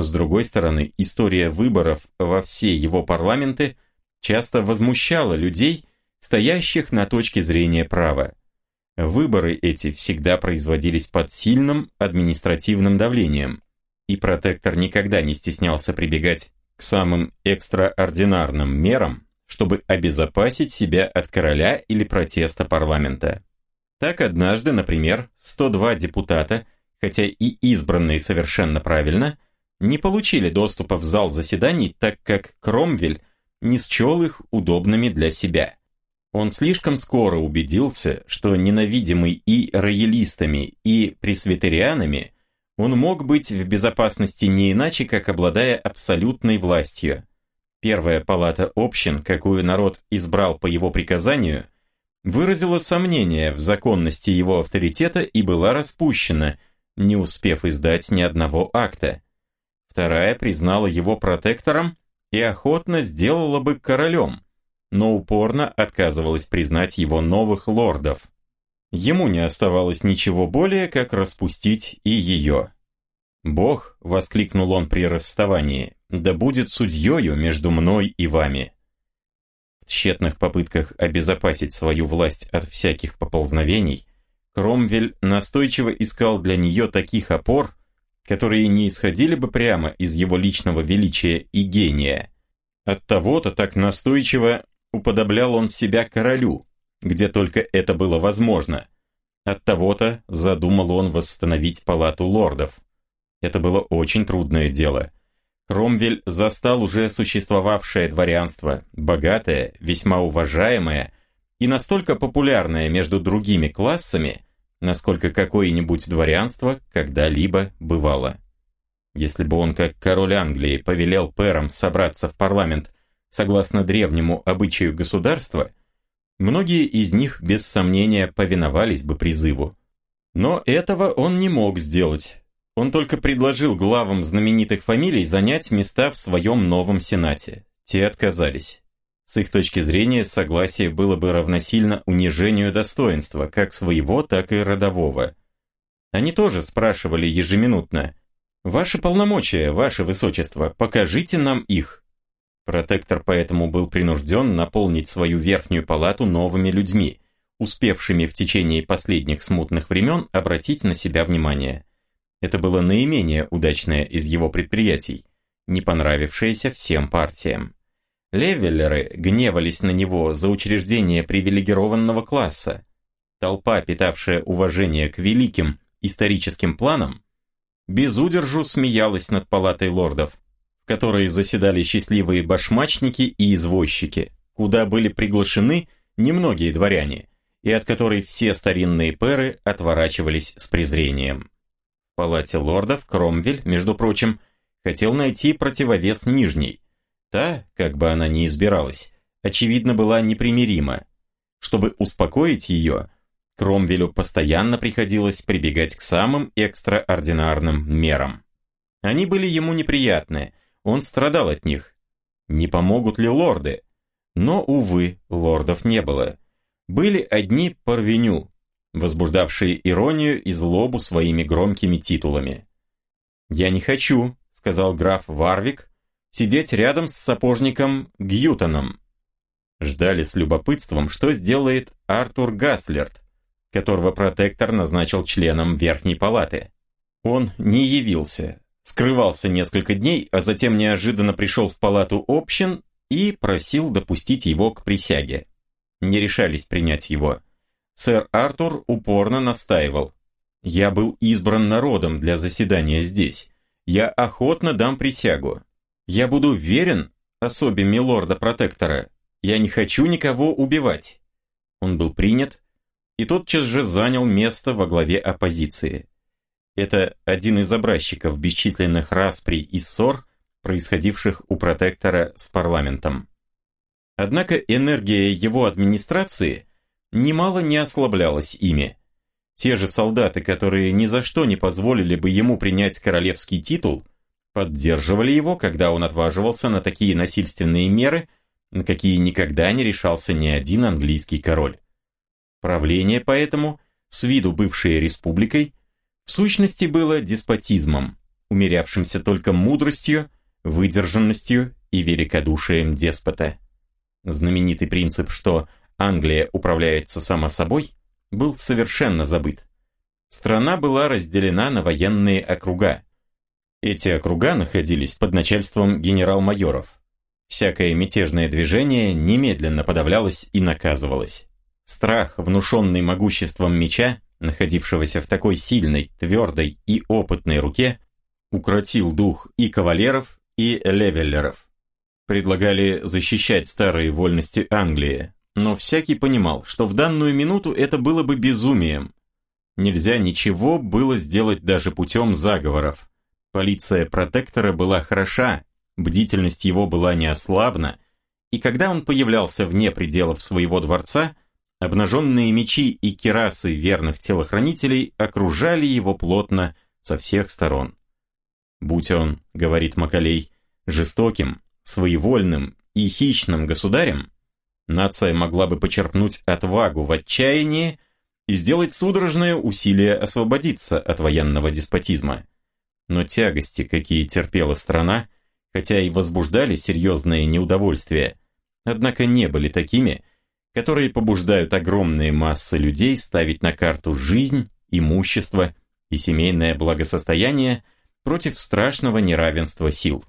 с другой стороны, история выборов во все его парламенты часто возмущала людей, стоящих на точке зрения права. Выборы эти всегда производились под сильным административным давлением, и протектор никогда не стеснялся прибегать к самым экстраординарным мерам, чтобы обезопасить себя от короля или протеста парламента. Так однажды, например, 102 депутата, хотя и избранные совершенно правильно, не получили доступа в зал заседаний, так как Кромвель не счел их удобными для себя. Он слишком скоро убедился, что ненавидимый и роялистами, и пресвитерианами, он мог быть в безопасности не иначе, как обладая абсолютной властью. Первая палата общин, какую народ избрал по его приказанию, выразила сомнение в законности его авторитета и была распущена, не успев издать ни одного акта. Вторая признала его протектором и охотно сделала бы королем, но упорно отказывалась признать его новых лордов. Ему не оставалось ничего более, как распустить и ее. «Бог», — воскликнул он при расставании, — «да будет судьею между мной и вами». В тщетных попытках обезопасить свою власть от всяких поползновений, Кромвель настойчиво искал для нее таких опор, которые не исходили бы прямо из его личного величия и гения. От того-то так настойчиво уподоблял он себя королю, где только это было возможно. От того-то задумал он восстановить палату лордов. Это было очень трудное дело. Кромвель застал уже существовавшее дворянство, богатое, весьма уважаемое и настолько популярное между другими классами – насколько какое-нибудь дворянство когда-либо бывало. Если бы он, как король Англии, повелел пэрам собраться в парламент согласно древнему обычаю государства, многие из них без сомнения повиновались бы призыву. Но этого он не мог сделать. Он только предложил главам знаменитых фамилий занять места в своем новом сенате. Те отказались. С их точки зрения, согласие было бы равносильно унижению достоинства, как своего, так и родового. Они тоже спрашивали ежеминутно. «Ваши полномочия, ваше высочество, покажите нам их». Протектор поэтому был принужден наполнить свою верхнюю палату новыми людьми, успевшими в течение последних смутных времен обратить на себя внимание. Это было наименее удачное из его предприятий, не понравившееся всем партиям. Левеллеры гневались на него за учреждение привилегированного класса. Толпа, питавшая уважение к великим историческим планам, безудержу смеялась над палатой лордов, в которой заседали счастливые башмачники и извозчики, куда были приглашены немногие дворяне, и от которой все старинные пэры отворачивались с презрением. В палате лордов Кромвель, между прочим, хотел найти противовес нижней – Та, как бы она ни избиралась, очевидно была непримирима. Чтобы успокоить ее, Кромвелю постоянно приходилось прибегать к самым экстраординарным мерам. Они были ему неприятны, он страдал от них. Не помогут ли лорды? Но, увы, лордов не было. Были одни парвеню, возбуждавшие иронию и злобу своими громкими титулами. «Я не хочу», — сказал граф Варвик, сидеть рядом с сапожником Гьютоном. Ждали с любопытством, что сделает Артур Гаслерт, которого протектор назначил членом Верхней Палаты. Он не явился, скрывался несколько дней, а затем неожиданно пришел в Палату общин и просил допустить его к присяге. Не решались принять его. Сэр Артур упорно настаивал. «Я был избран народом для заседания здесь. Я охотно дам присягу. Я буду верен особе милорда-протектора. Я не хочу никого убивать». Он был принят и тотчас же занял место во главе оппозиции. Это один из образчиков бесчисленных распри и ссор, происходивших у протектора с парламентом. Однако энергия его администрации немало не ослаблялась ими. Те же солдаты, которые ни за что не позволили бы ему принять королевский титул – поддерживали его, когда он отваживался на такие насильственные меры, на какие никогда не решался ни один английский король. Правление поэтому, с виду бывшее республикой, в сущности было деспотизмом, умерявшимся только мудростью, выдержанностью и великодушием деспота. Знаменитый принцип, что Англия управляется сама собой, был совершенно забыт. Страна была разделена на военные округа, эти округа находились под начальством генерал-майоров. Всякое мятежное движение немедленно подавлялось и наказывалось. Страх, внушенный могуществом меча, находившегося в такой сильной, твердой и опытной руке, укротил дух и кавалеров, и левеллеров. Предлагали защищать старые вольности Англии, но всякий понимал, что в данную минуту это было бы безумием. Нельзя ничего было сделать даже путем заговоров, Полиция протектора была хороша, бдительность его была неослабна, и когда он появлялся вне пределов своего дворца, обнаженные мечи и кирасы верных телохранителей окружали его плотно со всех сторон. «Будь он, — говорит Макалей, — жестоким, своевольным и хищным государем, нация могла бы почерпнуть отвагу в отчаянии и сделать судорожное усилие освободиться от военного деспотизма но тягости, какие терпела страна, хотя и возбуждали серьезные неудовольствия, однако не были такими, которые побуждают огромные массы людей ставить на карту жизнь, имущество и семейное благосостояние против страшного неравенства сил.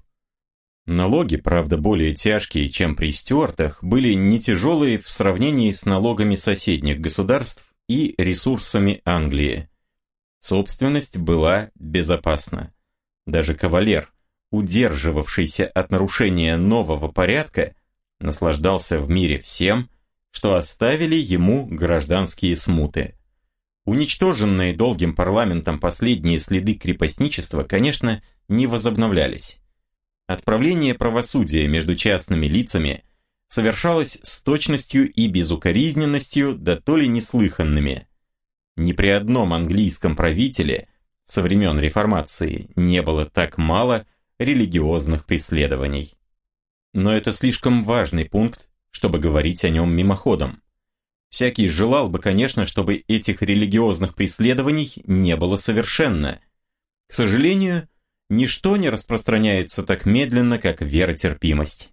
Налоги, правда, более тяжкие, чем при стюартах, были не тяжелые в сравнении с налогами соседних государств и ресурсами Англии. Собственность была безопасна. Даже кавалер, удерживавшийся от нарушения нового порядка, наслаждался в мире всем, что оставили ему гражданские смуты. Уничтоженные долгим парламентом последние следы крепостничества, конечно, не возобновлялись. Отправление правосудия между частными лицами совершалось с точностью и безукоризненностью, да то ли неслыханными – ни при одном английском правителе со времен реформации не было так мало религиозных преследований. Но это слишком важный пункт, чтобы говорить о нем мимоходом. Всякий желал бы, конечно, чтобы этих религиозных преследований не было совершенно. К сожалению, ничто не распространяется так медленно, как веротерпимость.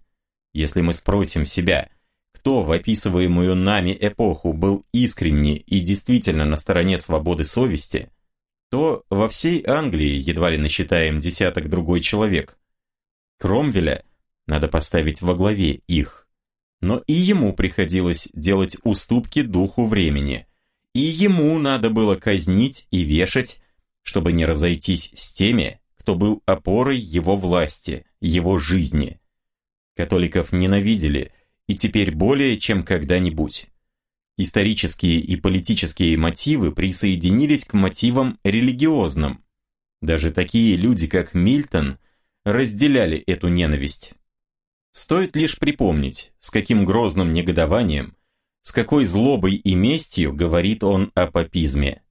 Если мы спросим себя – кто в описываемую нами эпоху был искренне и действительно на стороне свободы совести, то во всей Англии едва ли насчитаем десяток другой человек. Кромвеля надо поставить во главе их. Но и ему приходилось делать уступки духу времени. И ему надо было казнить и вешать, чтобы не разойтись с теми, кто был опорой его власти, его жизни. Католиков ненавидели – и теперь более чем когда-нибудь. Исторические и политические мотивы присоединились к мотивам религиозным. Даже такие люди, как Мильтон, разделяли эту ненависть. Стоит лишь припомнить, с каким грозным негодованием, с какой злобой и местью говорит он о папизме.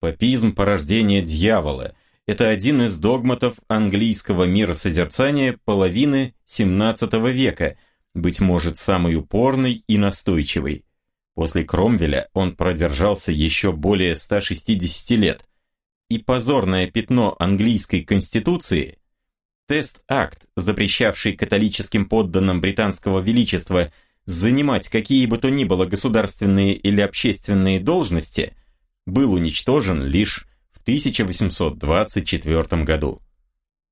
Папизм – порождение дьявола – это один из догматов английского миросозерцания половины XVII века, быть может, самый упорный и настойчивый. После Кромвеля он продержался еще более 160 лет, и позорное пятно английской конституции, тест-акт, запрещавший католическим подданным британского величества занимать какие бы то ни было государственные или общественные должности, был уничтожен лишь в 1824 году.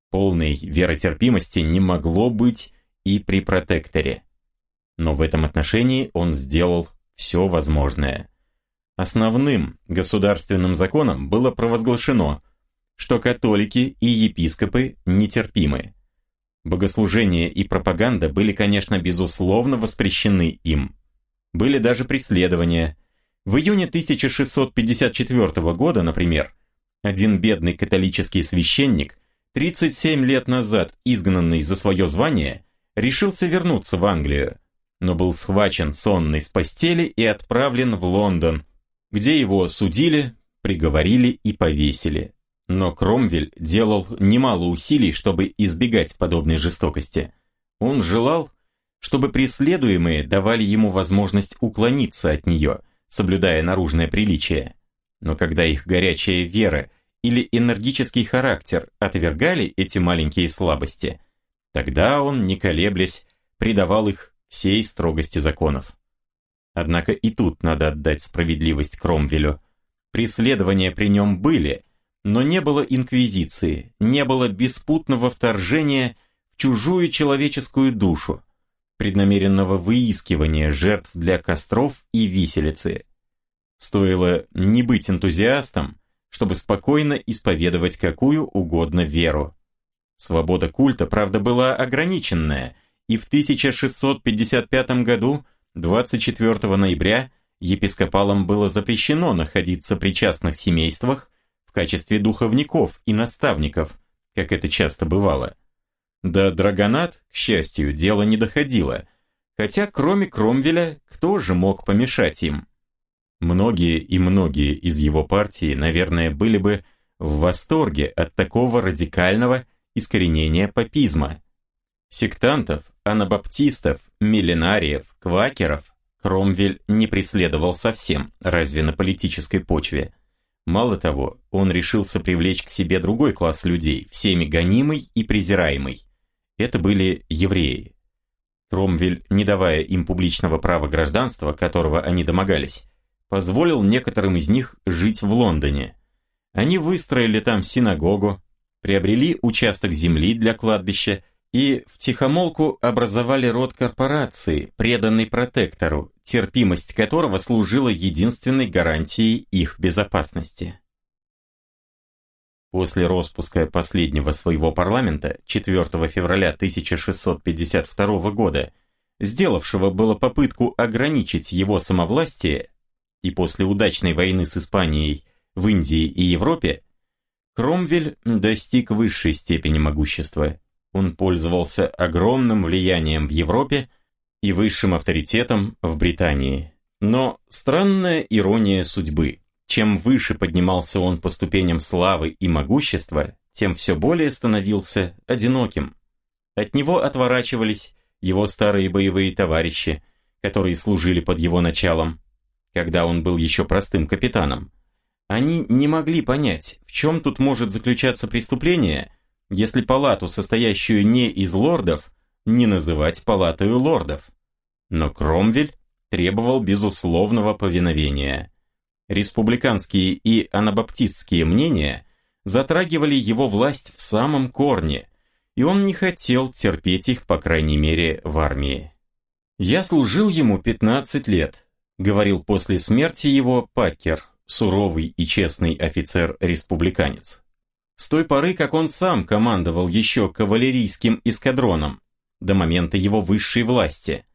Полной веротерпимости не могло быть и при протекторе. Но в этом отношении он сделал все возможное. Основным государственным законом было провозглашено, что католики и епископы нетерпимы. Богослужение и пропаганда были, конечно, безусловно воспрещены им. Были даже преследования. В июне 1654 года, например, один бедный католический священник, 37 лет назад изгнанный за свое звание, решился вернуться в Англию, но был схвачен сонный с постели и отправлен в Лондон, где его судили, приговорили и повесили. Но Кромвель делал немало усилий, чтобы избегать подобной жестокости. Он желал, чтобы преследуемые давали ему возможность уклониться от нее, соблюдая наружное приличие. Но когда их горячая вера или энергический характер отвергали эти маленькие слабости, Тогда он, не колеблясь, придавал их всей строгости законов. Однако и тут надо отдать справедливость Кромвелю. Преследования при нем были, но не было инквизиции, не было беспутного вторжения в чужую человеческую душу, преднамеренного выискивания жертв для костров и виселицы. Стоило не быть энтузиастом, чтобы спокойно исповедовать какую угодно веру. Свобода культа, правда, была ограниченная, и в 1655 году, 24 ноября, епископалам было запрещено находиться при частных семействах в качестве духовников и наставников, как это часто бывало. До драгонат, к счастью, дело не доходило, хотя кроме Кромвеля кто же мог помешать им? Многие и многие из его партии, наверное, были бы в восторге от такого радикального искоренение папизма. Сектантов, анабаптистов, миллинариев, квакеров Кромвель не преследовал совсем, разве на политической почве. Мало того, он решился привлечь к себе другой класс людей, всеми гонимый и презираемый. Это были евреи. Кромвель, не давая им публичного права гражданства, которого они домогались, позволил некоторым из них жить в Лондоне. Они выстроили там синагогу, приобрели участок земли для кладбища и в тихомолку образовали род корпорации, преданный протектору, терпимость которого служила единственной гарантией их безопасности. После распуска последнего своего парламента 4 февраля 1652 года, сделавшего было попытку ограничить его самовластие, и после удачной войны с Испанией в Индии и Европе, Кромвель достиг высшей степени могущества. Он пользовался огромным влиянием в Европе и высшим авторитетом в Британии. Но странная ирония судьбы. Чем выше поднимался он по ступеням славы и могущества, тем все более становился одиноким. От него отворачивались его старые боевые товарищи, которые служили под его началом, когда он был еще простым капитаном – они не могли понять, в чем тут может заключаться преступление, если палату, состоящую не из лордов, не называть палатой лордов. Но Кромвель требовал безусловного повиновения. Республиканские и анабаптистские мнения затрагивали его власть в самом корне, и он не хотел терпеть их, по крайней мере, в армии. «Я служил ему 15 лет», — говорил после смерти его Пакер, суровый и честный офицер-республиканец. С той поры, как он сам командовал еще кавалерийским эскадроном, до момента его высшей власти.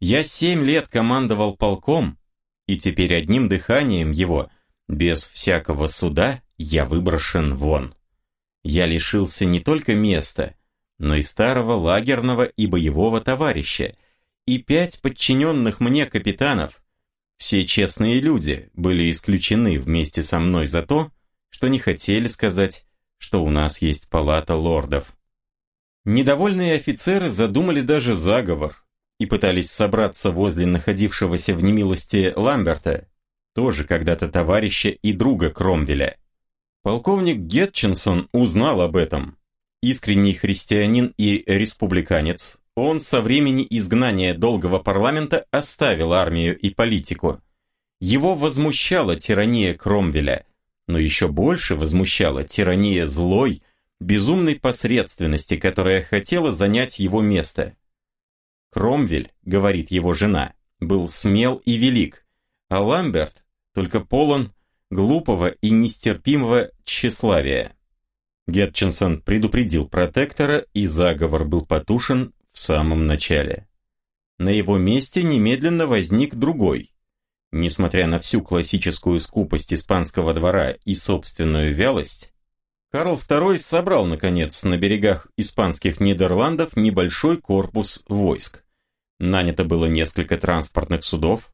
Я семь лет командовал полком, и теперь одним дыханием его, без всякого суда, я выброшен вон. Я лишился не только места, но и старого лагерного и боевого товарища, и пять подчиненных мне капитанов, все честные люди были исключены вместе со мной за то, что не хотели сказать, что у нас есть палата лордов. Недовольные офицеры задумали даже заговор и пытались собраться возле находившегося в немилости Ламберта, тоже когда-то товарища и друга Кромвеля. Полковник Гетчинсон узнал об этом. Искренний христианин и республиканец, он со времени изгнания долгого парламента оставил армию и политику. Его возмущала тирания Кромвеля, но еще больше возмущала тирания злой, безумной посредственности, которая хотела занять его место. Кромвель, говорит его жена, был смел и велик, а Ламберт только полон глупого и нестерпимого тщеславия. Гетчинсон предупредил протектора, и заговор был потушен в самом начале. На его месте немедленно возник другой. Несмотря на всю классическую скупость испанского двора и собственную вялость, Карл II собрал, наконец, на берегах испанских Нидерландов небольшой корпус войск. Нанято было несколько транспортных судов.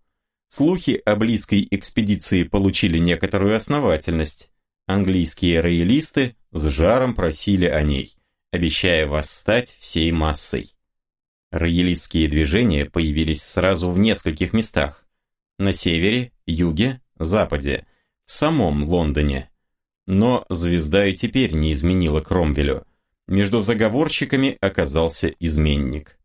Слухи о близкой экспедиции получили некоторую основательность. Английские роялисты с жаром просили о ней, обещая восстать всей массой. Роялистские движения появились сразу в нескольких местах. На севере, юге, западе, в самом Лондоне. Но звезда и теперь не изменила Кромвелю. Между заговорщиками оказался изменник.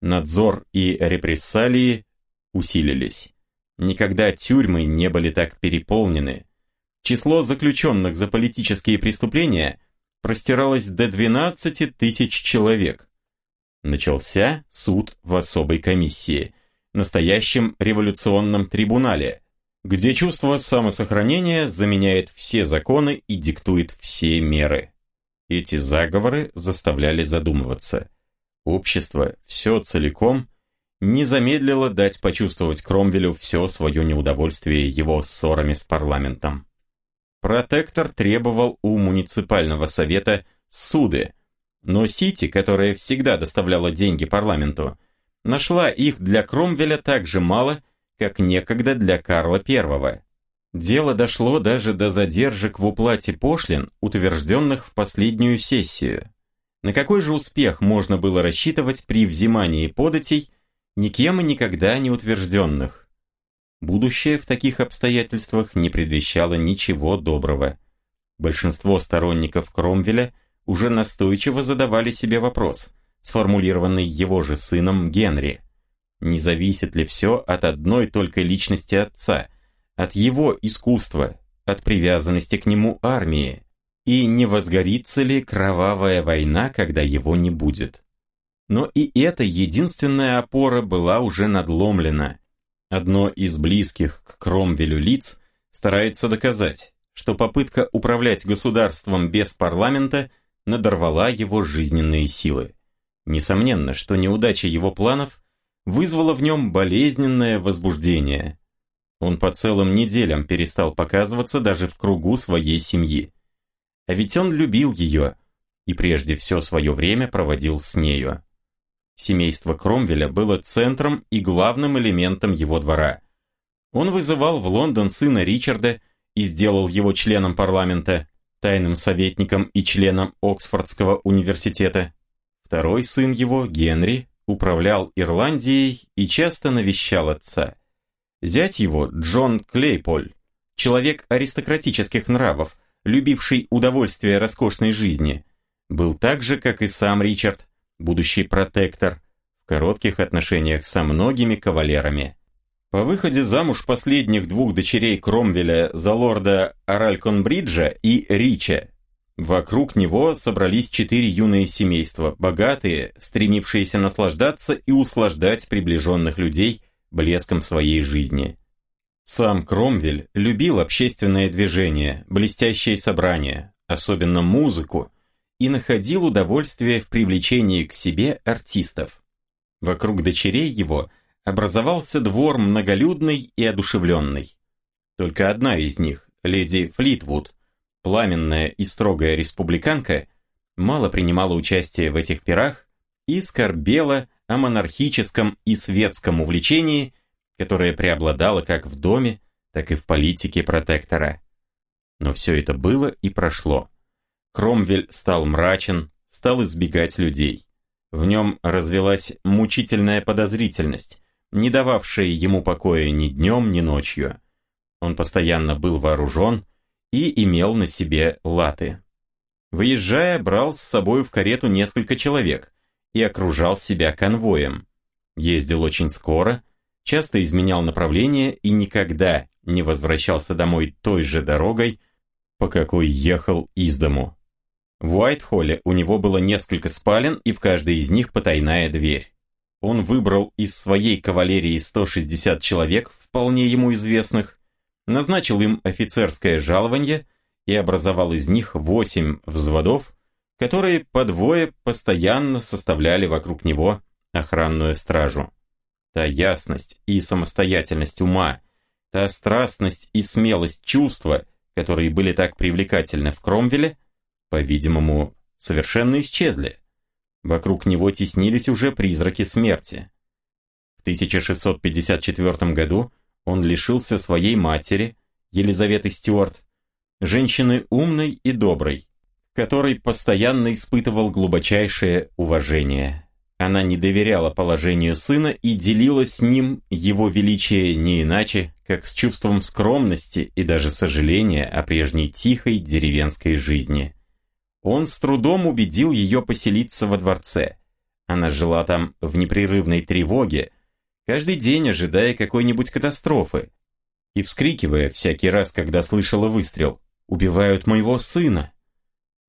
Надзор и репрессалии усилились. Никогда тюрьмы не были так переполнены. Число заключенных за политические преступления простиралось до 12 тысяч человек начался суд в особой комиссии, настоящем революционном трибунале, где чувство самосохранения заменяет все законы и диктует все меры. Эти заговоры заставляли задумываться. Общество все целиком не замедлило дать почувствовать Кромвелю все свое неудовольствие его ссорами с парламентом. Протектор требовал у муниципального совета суды – но Сити, которая всегда доставляла деньги парламенту, нашла их для Кромвеля так же мало, как некогда для Карла I. Дело дошло даже до задержек в уплате пошлин, утвержденных в последнюю сессию. На какой же успех можно было рассчитывать при взимании податей, никем и никогда не утвержденных? Будущее в таких обстоятельствах не предвещало ничего доброго. Большинство сторонников Кромвеля – уже настойчиво задавали себе вопрос, сформулированный его же сыном Генри. Не зависит ли все от одной только личности отца, от его искусства, от привязанности к нему армии, и не возгорится ли кровавая война, когда его не будет. Но и эта единственная опора была уже надломлена. Одно из близких к Кромвелю лиц старается доказать, что попытка управлять государством без парламента надорвала его жизненные силы. Несомненно, что неудача его планов вызвала в нем болезненное возбуждение. Он по целым неделям перестал показываться даже в кругу своей семьи. А ведь он любил ее и прежде все свое время проводил с нею. Семейство Кромвеля было центром и главным элементом его двора. Он вызывал в Лондон сына Ричарда и сделал его членом парламента, тайным советником и членом Оксфордского университета. Второй сын его, Генри, управлял Ирландией и часто навещал отца. Зять его, Джон Клейполь, человек аристократических нравов, любивший удовольствие роскошной жизни, был так же, как и сам Ричард, будущий протектор, в коротких отношениях со многими кавалерами. По выходе замуж последних двух дочерей Кромвеля за лорда Аральконбриджа и Рича, вокруг него собрались четыре юные семейства, богатые, стремившиеся наслаждаться и услаждать приближенных людей блеском своей жизни. Сам Кромвель любил общественное движение, блестящие собрания, особенно музыку, и находил удовольствие в привлечении к себе артистов. Вокруг дочерей его – образовался двор многолюдный и одушевленный. Только одна из них, леди Флитвуд, пламенная и строгая республиканка, мало принимала участие в этих пирах и скорбела о монархическом и светском увлечении, которое преобладало как в доме, так и в политике протектора. Но все это было и прошло. Кромвель стал мрачен, стал избегать людей. В нем развелась мучительная подозрительность, не дававшее ему покоя ни днем, ни ночью. Он постоянно был вооружен и имел на себе латы. Выезжая, брал с собой в карету несколько человек и окружал себя конвоем. Ездил очень скоро, часто изменял направление и никогда не возвращался домой той же дорогой, по какой ехал из дому. В Уайтхолле у него было несколько спален и в каждой из них потайная дверь. Он выбрал из своей кавалерии 160 человек, вполне ему известных, назначил им офицерское жалование и образовал из них 8 взводов, которые по двое постоянно составляли вокруг него охранную стражу. Та ясность и самостоятельность ума, та страстность и смелость чувства, которые были так привлекательны в Кромвеле, по-видимому, совершенно исчезли. Вокруг него теснились уже призраки смерти. В 1654 году он лишился своей матери, Елизаветы Стюарт, женщины умной и доброй, которой постоянно испытывал глубочайшее уважение. Она не доверяла положению сына и делила с ним его величие не иначе, как с чувством скромности и даже сожаления о прежней тихой деревенской жизни он с трудом убедил ее поселиться во дворце. Она жила там в непрерывной тревоге, каждый день ожидая какой-нибудь катастрофы и вскрикивая всякий раз, когда слышала выстрел «Убивают моего сына!».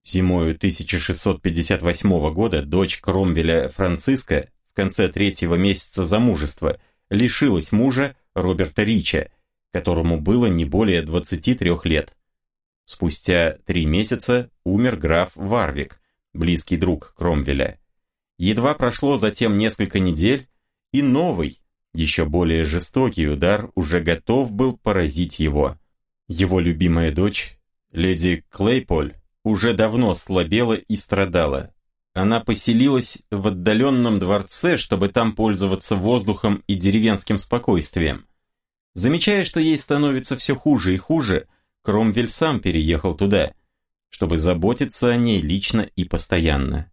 Зимою 1658 года дочь Кромвеля Франциска в конце третьего месяца замужества лишилась мужа Роберта Рича, которому было не более 23 лет. Спустя три месяца умер граф Варвик, близкий друг Кромвеля. Едва прошло затем несколько недель, и новый, еще более жестокий удар уже готов был поразить его. Его любимая дочь, леди Клейполь, уже давно слабела и страдала. Она поселилась в отдаленном дворце, чтобы там пользоваться воздухом и деревенским спокойствием. Замечая, что ей становится все хуже и хуже, Кромвель сам переехал туда, чтобы заботиться о ней лично и постоянно.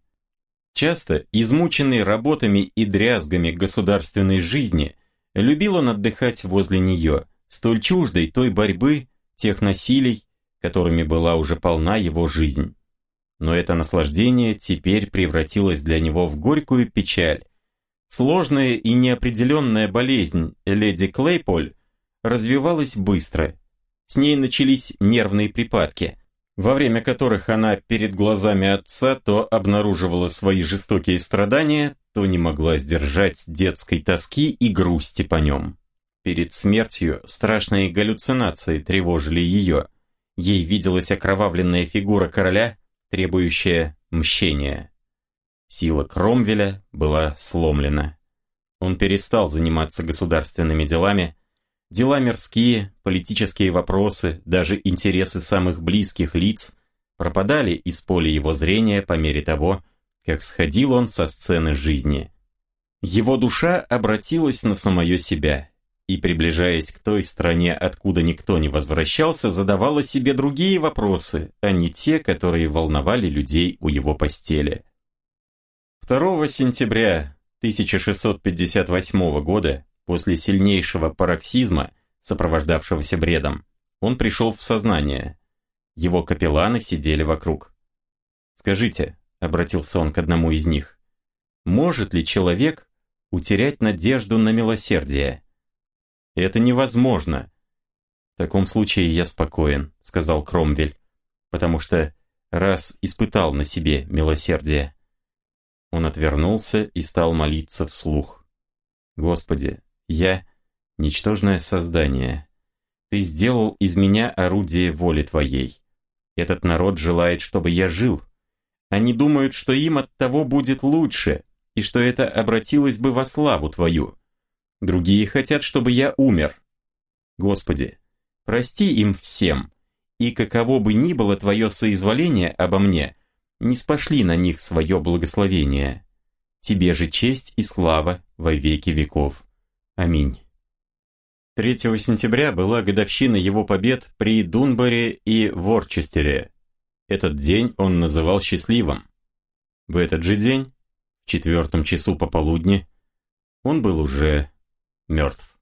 Часто, измученный работами и дрязгами государственной жизни, любил он отдыхать возле нее, столь чуждой той борьбы, тех насилий, которыми была уже полна его жизнь. Но это наслаждение теперь превратилось для него в горькую печаль. Сложная и неопределенная болезнь леди Клейполь развивалась быстро, с ней начались нервные припадки, во время которых она перед глазами отца то обнаруживала свои жестокие страдания, то не могла сдержать детской тоски и грусти по нем. Перед смертью страшные галлюцинации тревожили ее. Ей виделась окровавленная фигура короля, требующая мщения. Сила Кромвеля была сломлена. Он перестал заниматься государственными делами, дела мирские, политические вопросы, даже интересы самых близких лиц пропадали из поля его зрения по мере того, как сходил он со сцены жизни. Его душа обратилась на самое себя, и, приближаясь к той стране, откуда никто не возвращался, задавала себе другие вопросы, а не те, которые волновали людей у его постели. 2 сентября 1658 года После сильнейшего пароксизма, сопровождавшегося бредом, он пришел в сознание. Его капелланы сидели вокруг. «Скажите», — обратился он к одному из них, «может ли человек утерять надежду на милосердие?» «Это невозможно», — «В таком случае я спокоен», — сказал Кромвель, «потому что раз испытал на себе милосердие». Он отвернулся и стал молиться вслух. «Господи, я — ничтожное создание. Ты сделал из меня орудие воли твоей. Этот народ желает, чтобы я жил. Они думают, что им от того будет лучше, и что это обратилось бы во славу твою. Другие хотят, чтобы я умер. Господи, прости им всем, и каково бы ни было твое соизволение обо мне, не спошли на них свое благословение. Тебе же честь и слава во веки веков. Аминь. 3 сентября была годовщина его побед при Дунбаре и Ворчестере. Этот день он называл счастливым. В этот же день, в четвертом часу пополудни, он был уже мертв.